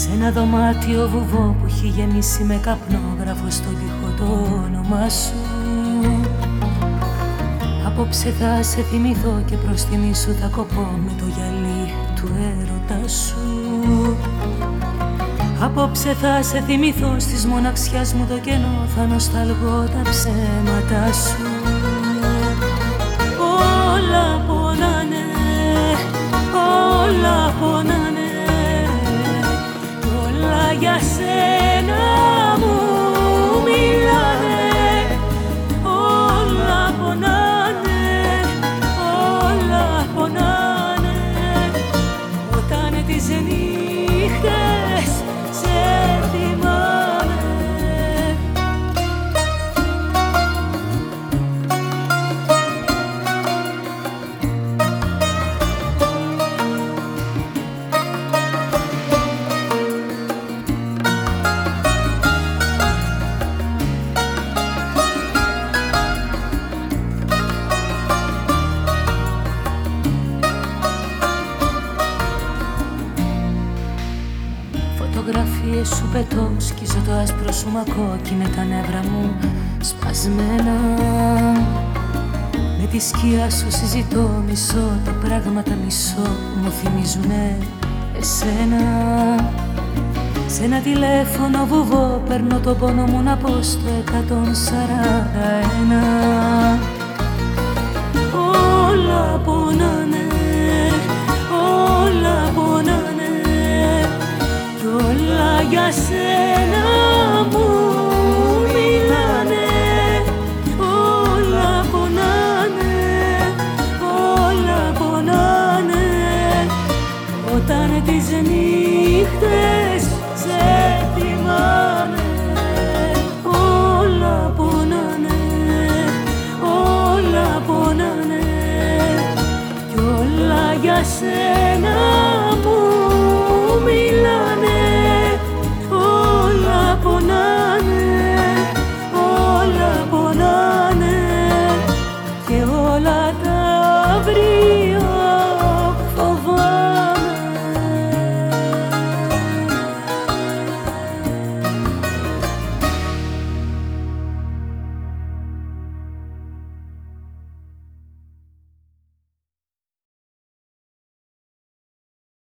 Σε ένα δωμάτιο βουβό που έχει γεμίσει με καπνόγραφο στον τοίχο το όνομα σου. Απόψε θα σε θυμηθώ και προς τιμή σου θα κοπώ με το γυαλί του έρωτα σου. Απόψε θα σε θυμηθώ στις μοναξιάς μου το κενό Θα νοσταλγώ τα ψέματα σου Say πετώ Σκίζω το άσπρο σου μακό και είναι τα νεύρα μου σπασμένα. Με τη σκιά σου συζητώ μισό Τα πράγματα μισό που μου θυμίζουνε εσένα. Σε ένα τηλέφωνο βουβό παίρνω το πόνο μου να πω στο 141 σένα